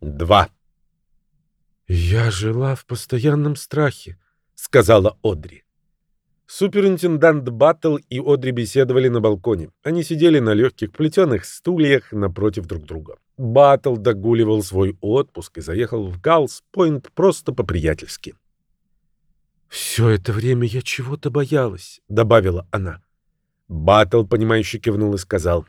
2. «Я жила в постоянном страхе», — сказала Одри. Суперинтендант Баттл и Одри беседовали на балконе. Они сидели на легких плетеных стульях напротив друг друга. Баттл догуливал свой отпуск и заехал в Галс-Пойнт просто по-приятельски. «Все это время я чего-то боялась», — добавила она. Баттл, понимающе кивнул и сказал.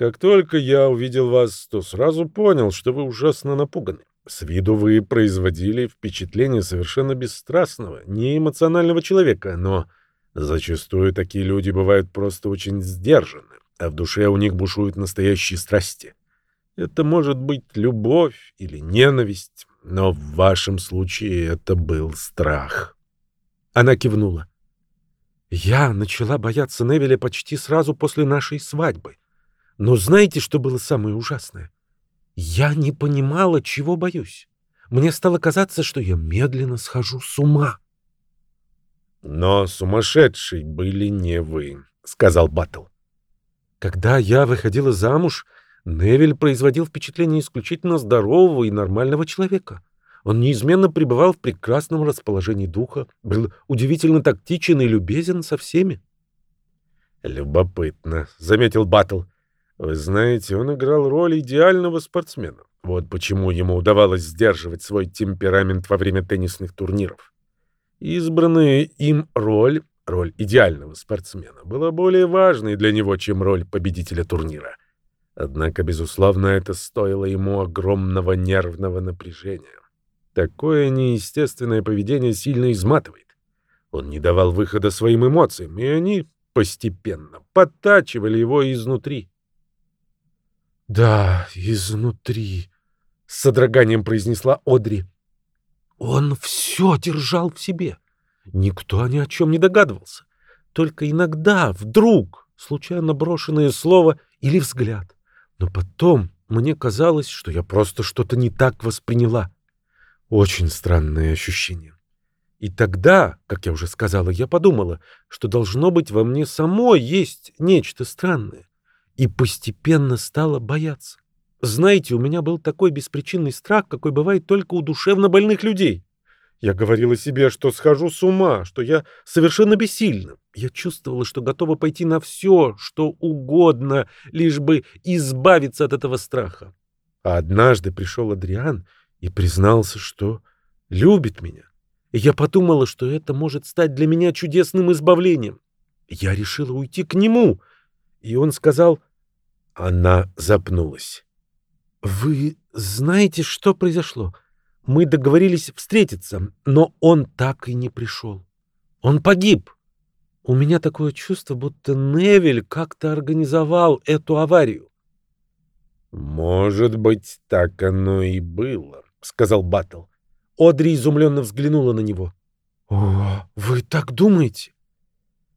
«Как только я увидел вас, то сразу понял, что вы ужасно напуганы. С виду вы производили впечатление совершенно бесстрастного, неэмоционального человека, но зачастую такие люди бывают просто очень сдержаны, а в душе у них бушуют настоящие страсти. Это может быть любовь или ненависть, но в вашем случае это был страх. Она кивнула. Я начала бояться Невиля почти сразу после нашей свадьбы. Но знаете, что было самое ужасное? Я не понимала, чего боюсь. Мне стало казаться, что я медленно схожу с ума. «Но сумасшедший были не вы», — сказал Баттл. «Когда я выходила замуж, Невиль производил впечатление исключительно здорового и нормального человека. Он неизменно пребывал в прекрасном расположении духа, был удивительно тактичен и любезен со всеми». «Любопытно», — заметил Баттл. Вы знаете, он играл роль идеального спортсмена. Вот почему ему удавалось сдерживать свой темперамент во время теннисных турниров. Избранная им роль, роль идеального спортсмена, была более важной для него, чем роль победителя турнира. Однако, безусловно, это стоило ему огромного нервного напряжения. Такое неестественное поведение сильно изматывает. Он не давал выхода своим эмоциям, и они постепенно подтачивали его изнутри. «Да, изнутри», — с содроганием произнесла Одри. «Он все держал в себе. Никто ни о чем не догадывался. Только иногда, вдруг, случайно брошенное слово или взгляд. Но потом мне казалось, что я просто что-то не так восприняла. Очень странное ощущение. И тогда, как я уже сказала, я подумала, что должно быть во мне самой есть нечто странное и постепенно стала бояться. Знаете, у меня был такой беспричинный страх, какой бывает только у душевно больных людей. Я говорила себе, что схожу с ума, что я совершенно бессильна. Я чувствовала, что готова пойти на все, что угодно, лишь бы избавиться от этого страха. А однажды пришел Адриан и признался, что любит меня. И я подумала, что это может стать для меня чудесным избавлением. Я решила уйти к нему. И он сказал, она запнулась. «Вы знаете, что произошло? Мы договорились встретиться, но он так и не пришел. Он погиб. У меня такое чувство, будто Невель как-то организовал эту аварию». «Может быть, так оно и было», — сказал Баттл. Одри изумленно взглянула на него. «О, вы так думаете?»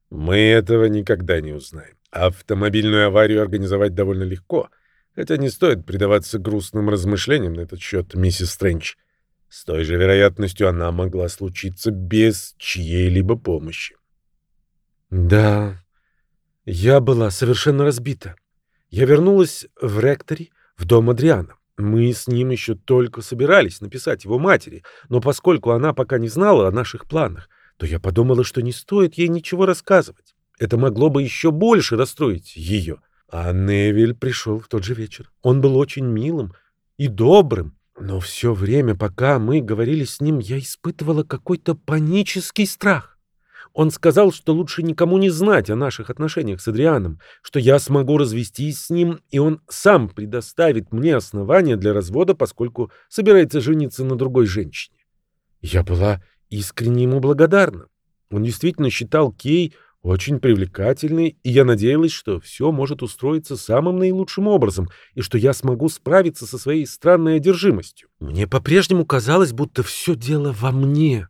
«Мы этого никогда не узнаем. Автомобильную аварию организовать довольно легко, хотя не стоит предаваться грустным размышлениям на этот счет, миссис Стрэндж. С той же вероятностью она могла случиться без чьей-либо помощи. Да, я была совершенно разбита. Я вернулась в ректори, в дом Адриана. Мы с ним еще только собирались написать его матери, но поскольку она пока не знала о наших планах, то я подумала, что не стоит ей ничего рассказывать. Это могло бы еще больше расстроить ее. А Невиль пришел в тот же вечер. Он был очень милым и добрым, но все время, пока мы говорили с ним, я испытывала какой-то панический страх. Он сказал, что лучше никому не знать о наших отношениях с Адрианом, что я смогу развестись с ним, и он сам предоставит мне основания для развода, поскольку собирается жениться на другой женщине. Я была искренне ему благодарна. Он действительно считал Кей очень привлекательный, и я надеялась, что все может устроиться самым наилучшим образом, и что я смогу справиться со своей странной одержимостью. Мне по-прежнему казалось, будто все дело во мне.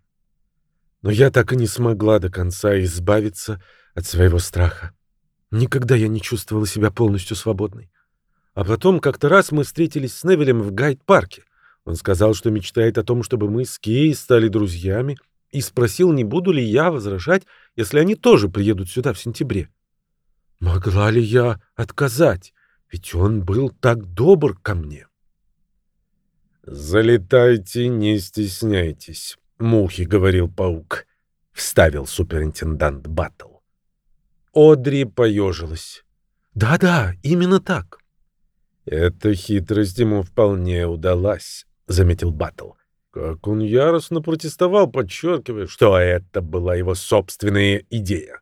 Но я так и не смогла до конца избавиться от своего страха. Никогда я не чувствовала себя полностью свободной. А потом как-то раз мы встретились с Невилем в Гайд-парке. Он сказал, что мечтает о том, чтобы мы с Кей стали друзьями, и спросил, не буду ли я возражать, если они тоже приедут сюда в сентябре. Могла ли я отказать? Ведь он был так добр ко мне. «Залетайте, не стесняйтесь», — мухи говорил паук, — вставил суперинтендант Баттл. Одри поежилась. «Да-да, именно так». «Эта хитрость ему вполне удалась», — заметил Баттл. Как он яростно протестовал, подчеркивая, что это была его собственная идея.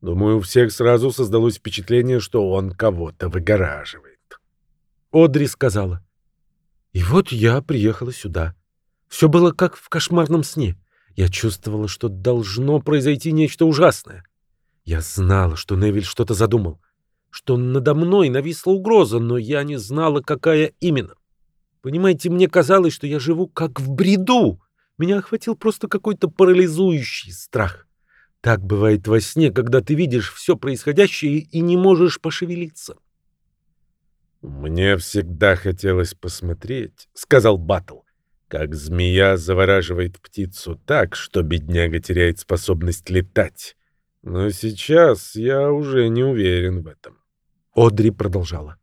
Думаю, у всех сразу создалось впечатление, что он кого-то выгораживает. Одри сказала. И вот я приехала сюда. Все было как в кошмарном сне. Я чувствовала, что должно произойти нечто ужасное. Я знала, что Невиль что-то задумал, что надо мной нависла угроза, но я не знала, какая именно. Понимаете, мне казалось, что я живу как в бреду. Меня охватил просто какой-то парализующий страх. Так бывает во сне, когда ты видишь все происходящее и не можешь пошевелиться. «Мне всегда хотелось посмотреть», — сказал Баттл, «как змея завораживает птицу так, что бедняга теряет способность летать. Но сейчас я уже не уверен в этом». Одри продолжала.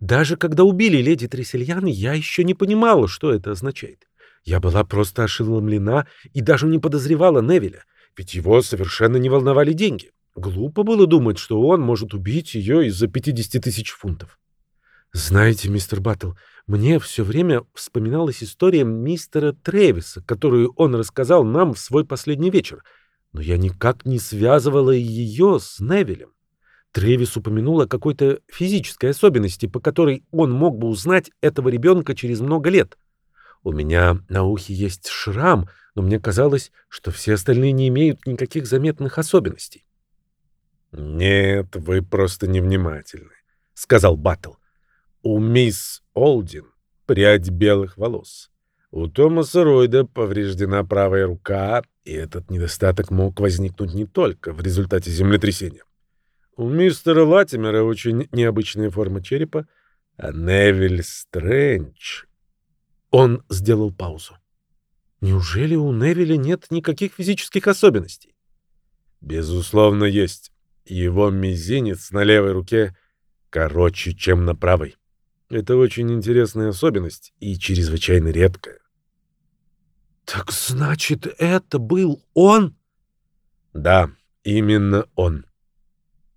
«Даже когда убили леди Тресельян, я еще не понимала, что это означает. Я была просто ошеломлена и даже не подозревала Невиля, ведь его совершенно не волновали деньги. Глупо было думать, что он может убить ее из-за 50 тысяч фунтов. Знаете, мистер Баттл, мне все время вспоминалась история мистера Тревиса, которую он рассказал нам в свой последний вечер, но я никак не связывала ее с Невилем. Тревис упомянул о какой-то физической особенности, по которой он мог бы узнать этого ребенка через много лет. У меня на ухе есть шрам, но мне казалось, что все остальные не имеют никаких заметных особенностей. «Нет, вы просто невнимательны», — сказал Баттл. У мисс Олдин прядь белых волос. У Томаса Ройда повреждена правая рука, и этот недостаток мог возникнуть не только в результате землетрясения. У мистера Латимера очень необычная форма черепа, а Невиль Стрэндж... Он сделал паузу. Неужели у Невиля нет никаких физических особенностей? Безусловно, есть. Его мизинец на левой руке короче, чем на правой. Это очень интересная особенность и чрезвычайно редкая. Так значит, это был он? Да, именно он.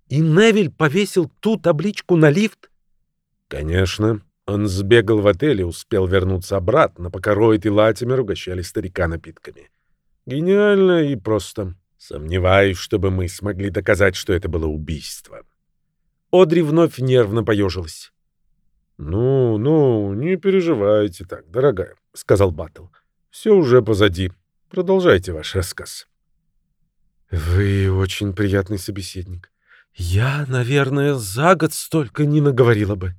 И Невиль повесил ту табличку на лифт? Конечно. Он сбегал в отель и успел вернуться обратно, пока Ройд и Латимер угощали старика напитками. Гениально и просто. Сомневаюсь, чтобы мы смогли доказать, что это было убийство. Одри вновь нервно поежилась. «Ну, ну, не переживайте так, дорогая», — сказал Баттл. «Все уже позади. Продолжайте ваш рассказ». «Вы очень приятный собеседник. Я, наверное, за год столько не наговорила бы».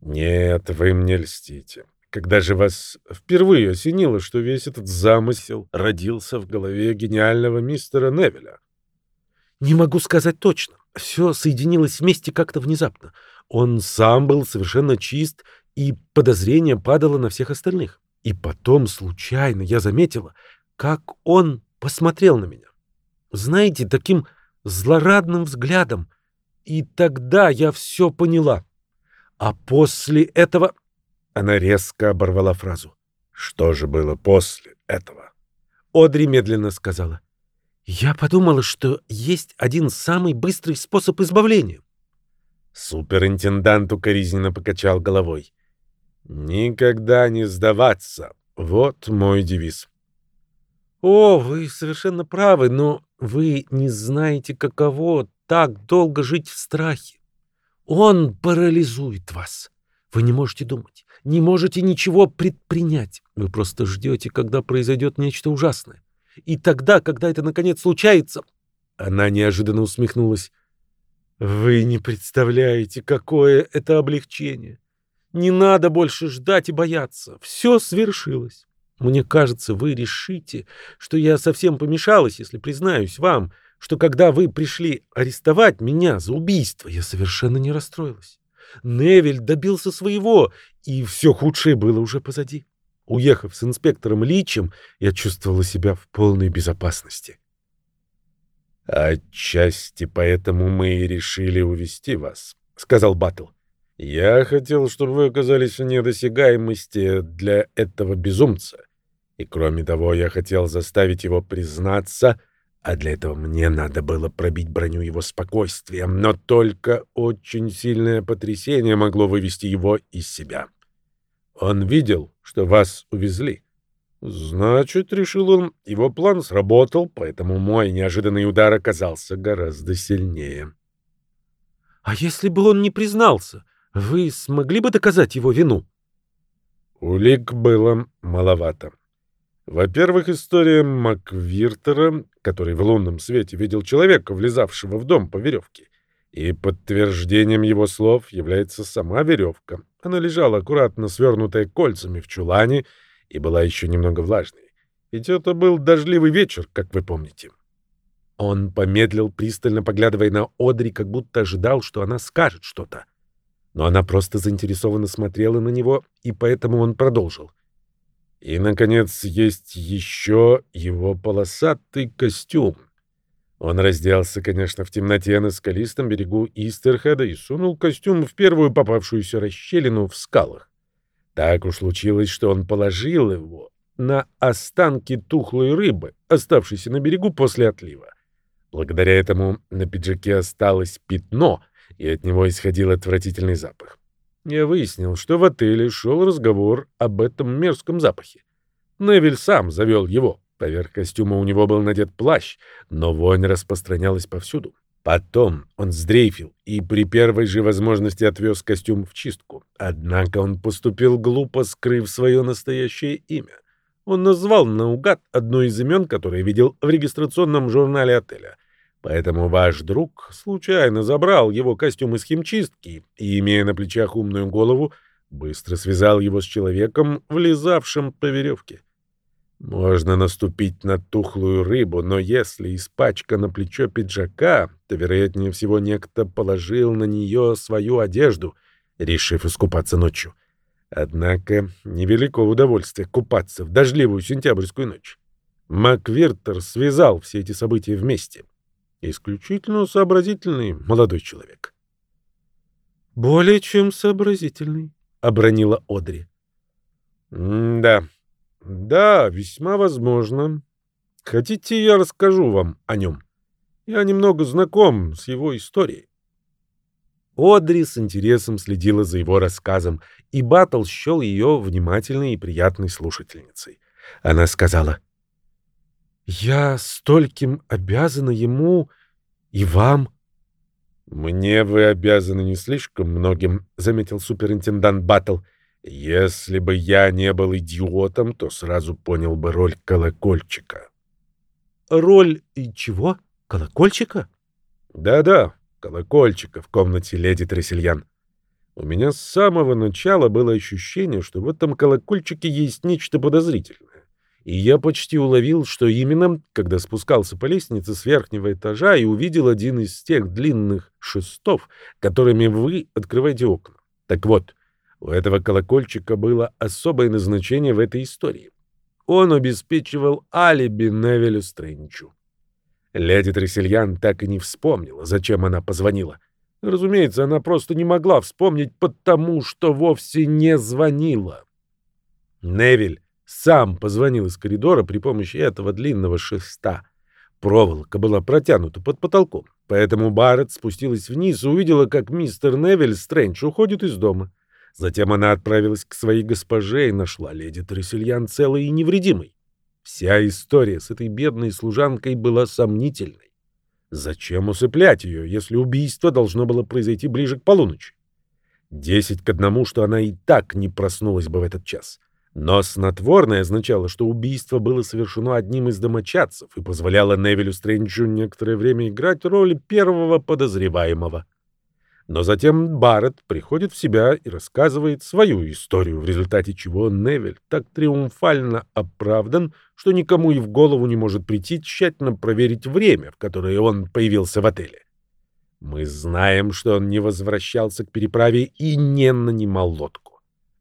«Нет, вы мне льстите. Когда же вас впервые осенило, что весь этот замысел родился в голове гениального мистера Невеля?» «Не могу сказать точно. Все соединилось вместе как-то внезапно. Он сам был совершенно чист, и подозрение падало на всех остальных. И потом, случайно, я заметила, как он посмотрел на меня. Знаете, таким злорадным взглядом. И тогда я все поняла. А после этого... Она резко оборвала фразу. Что же было после этого? Одри медленно сказала. Я подумала, что есть один самый быстрый способ избавления. Суперинтендант укоризненно покачал головой. «Никогда не сдаваться. Вот мой девиз». «О, вы совершенно правы, но вы не знаете, каково так долго жить в страхе. Он парализует вас. Вы не можете думать, не можете ничего предпринять. Вы просто ждете, когда произойдет нечто ужасное. И тогда, когда это наконец случается...» Она неожиданно усмехнулась. Вы не представляете, какое это облегчение. Не надо больше ждать и бояться. Все свершилось. Мне кажется, вы решите, что я совсем помешалась, если признаюсь вам, что когда вы пришли арестовать меня за убийство, я совершенно не расстроилась. Невель добился своего, и все худшее было уже позади. Уехав с инспектором Личем, я чувствовала себя в полной безопасности. «Отчасти поэтому мы и решили увести вас», — сказал Баттл. Я хотел, чтобы вы оказались в недосягаемости для этого безумца. И кроме того, я хотел заставить его признаться, а для этого мне надо было пробить броню его спокойствия, но только очень сильное потрясение могло вывести его из себя. Он видел, что вас увезли. Значит, решил он, его план сработал, поэтому мой неожиданный удар оказался гораздо сильнее. А если бы он не признался, вы смогли бы доказать его вину? Улик было маловато. Во-первых, история Маквиртера, который в лунном свете видел человека, влезавшего в дом по веревке. И подтверждением его слов является сама веревка. Она лежала аккуратно свернутая кольцами в чулане и была еще немного влажной. Ведь это был дождливый вечер, как вы помните. Он помедлил, пристально поглядывая на Одри, как будто ожидал, что она скажет что-то. Но она просто заинтересованно смотрела на него, и поэтому он продолжил. И, наконец, есть еще его полосатый костюм. Он разделся, конечно, в темноте на скалистом берегу Истерхеда и сунул костюм в первую попавшуюся расщелину в скалах. Так уж случилось, что он положил его на останки тухлой рыбы, оставшейся на берегу после отлива. Благодаря этому на пиджаке осталось пятно, и от него исходил отвратительный запах. Я выяснил, что в отеле шел разговор об этом мерзком запахе. Невиль сам завел его. Поверх костюма у него был надет плащ, но вонь распространялась повсюду. Потом он сдрейфил и при первой же возможности отвез костюм в чистку. Однако он поступил глупо, скрыв свое настоящее имя. Он назвал наугад одно из имен, которое видел в регистрационном журнале отеля. Поэтому ваш друг случайно забрал его костюм из химчистки и, имея на плечах умную голову, быстро связал его с человеком, влезавшим по веревке. Можно наступить на тухлую рыбу, но если испачкано плечо пиджака, то, вероятнее всего, некто положил на нее свою одежду, решив искупаться ночью. Однако невелико удовольствие купаться в дождливую сентябрьскую ночь. Маквиртер связал все эти события вместе. Исключительно сообразительный молодой человек. «Более чем сообразительный», — обронила Одри. «Да, да, весьма возможно. Хотите, я расскажу вам о нем? Я немного знаком с его историей. Одри с интересом следила за его рассказом, и Баттл счел ее внимательной и приятной слушательницей. Она сказала, «Я стольким обязана ему и вам». «Мне вы обязаны не слишком многим», — заметил суперинтендант Баттл. Если бы я не был идиотом, то сразу понял бы роль колокольчика. Роль и чего? Колокольчика? Да-да, колокольчика в комнате леди Трессельян. У меня с самого начала было ощущение, что в этом колокольчике есть нечто подозрительное. И я почти уловил, что именно, когда спускался по лестнице с верхнего этажа и увидел один из тех длинных шестов, которыми вы открываете окна. Так вот, у этого колокольчика было особое назначение в этой истории. Он обеспечивал алиби Невелю Стрэнчу. Леди Трессельян так и не вспомнила, зачем она позвонила. Разумеется, она просто не могла вспомнить, потому что вовсе не звонила. Невиль сам позвонил из коридора при помощи этого длинного шеста. Проволока была протянута под потолком, поэтому Барретт спустилась вниз и увидела, как мистер Невиль Стрэндж уходит из дома. Затем она отправилась к своей госпоже и нашла леди Трессельян целой и невредимой. Вся история с этой бедной служанкой была сомнительной. Зачем усыплять ее, если убийство должно было произойти ближе к полуночи? Десять к одному, что она и так не проснулась бы в этот час. Но снотворное означало, что убийство было совершено одним из домочадцев и позволяло Невилю Стрэнджу некоторое время играть роль первого подозреваемого. Но затем Барретт приходит в себя и рассказывает свою историю, в результате чего Невель так триумфально оправдан, что никому и в голову не может прийти тщательно проверить время, в которое он появился в отеле. Мы знаем, что он не возвращался к переправе и не нанимал лодку.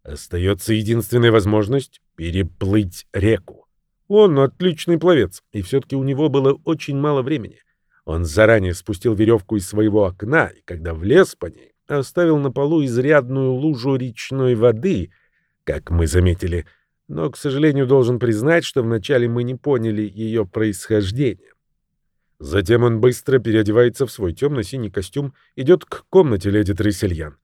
Остается единственная возможность — переплыть реку. Он отличный пловец, и все-таки у него было очень мало времени — он заранее спустил веревку из своего окна, и когда влез по ней, оставил на полу изрядную лужу речной воды, как мы заметили, но, к сожалению, должен признать, что вначале мы не поняли ее происхождение. Затем он быстро переодевается в свой темно-синий костюм, идет к комнате леди Трессельян.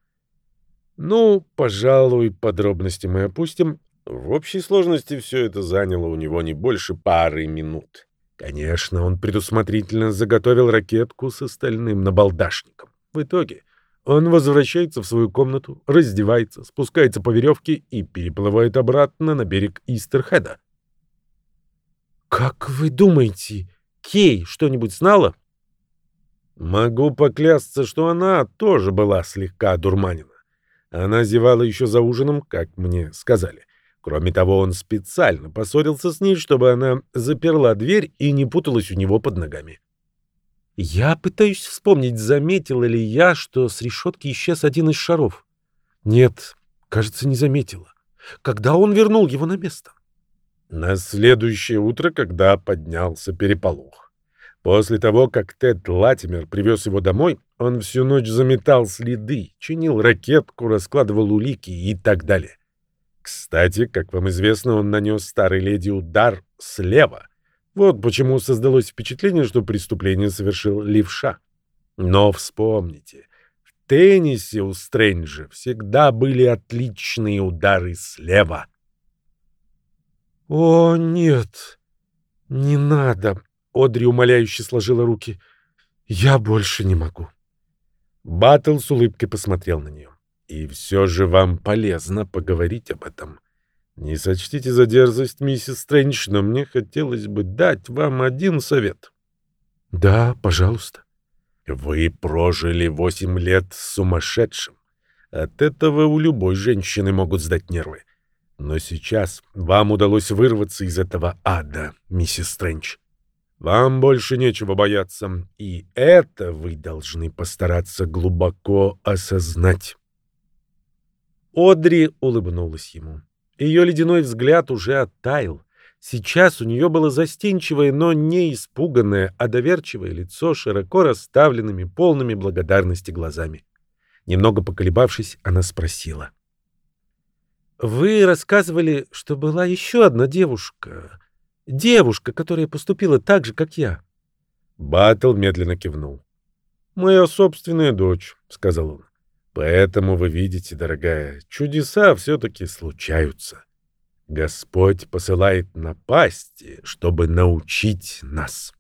Ну, пожалуй, подробности мы опустим. В общей сложности все это заняло у него не больше пары минут. Конечно, он предусмотрительно заготовил ракетку с остальным набалдашником. В итоге он возвращается в свою комнату, раздевается, спускается по веревке и переплывает обратно на берег Истерхеда. «Как вы думаете, Кей что-нибудь знала?» «Могу поклясться, что она тоже была слегка одурманена. Она зевала еще за ужином, как мне сказали. Кроме того, он специально поссорился с ней, чтобы она заперла дверь и не путалась у него под ногами. Я пытаюсь вспомнить, заметила ли я, что с решетки исчез один из шаров. Нет, кажется, не заметила. Когда он вернул его на место? На следующее утро, когда поднялся переполох. После того, как Тед Латимер привез его домой, он всю ночь заметал следы, чинил ракетку, раскладывал улики и так далее. Кстати, как вам известно, он нанес старой леди удар слева. Вот почему создалось впечатление, что преступление совершил левша. Но вспомните, в теннисе у Стрэнджа всегда были отличные удары слева. «О, нет, не надо!» Одри умоляюще сложила руки. «Я больше не могу». Баттл с улыбкой посмотрел на нее. «И все же вам полезно поговорить об этом. Не сочтите за дерзость, миссис Стрэндж, но мне хотелось бы дать вам один совет». «Да, пожалуйста». «Вы прожили восемь лет сумасшедшим. От этого у любой женщины могут сдать нервы. Но сейчас вам удалось вырваться из этого ада, миссис Стрэндж. Вам больше нечего бояться, и это вы должны постараться глубоко осознать. Одри улыбнулась ему. Ее ледяной взгляд уже оттаял. Сейчас у нее было застенчивое, но не испуганное, а доверчивое лицо широко расставленными, полными благодарности глазами. Немного поколебавшись, она спросила. «Вы рассказывали, что была еще одна девушка. Девушка, которая поступила так же, как я. Батл медленно кивнул. «Моя собственная дочь», — сказал он. «Поэтому вы видите, дорогая, чудеса все-таки случаются. Господь посылает напасти, чтобы научить нас».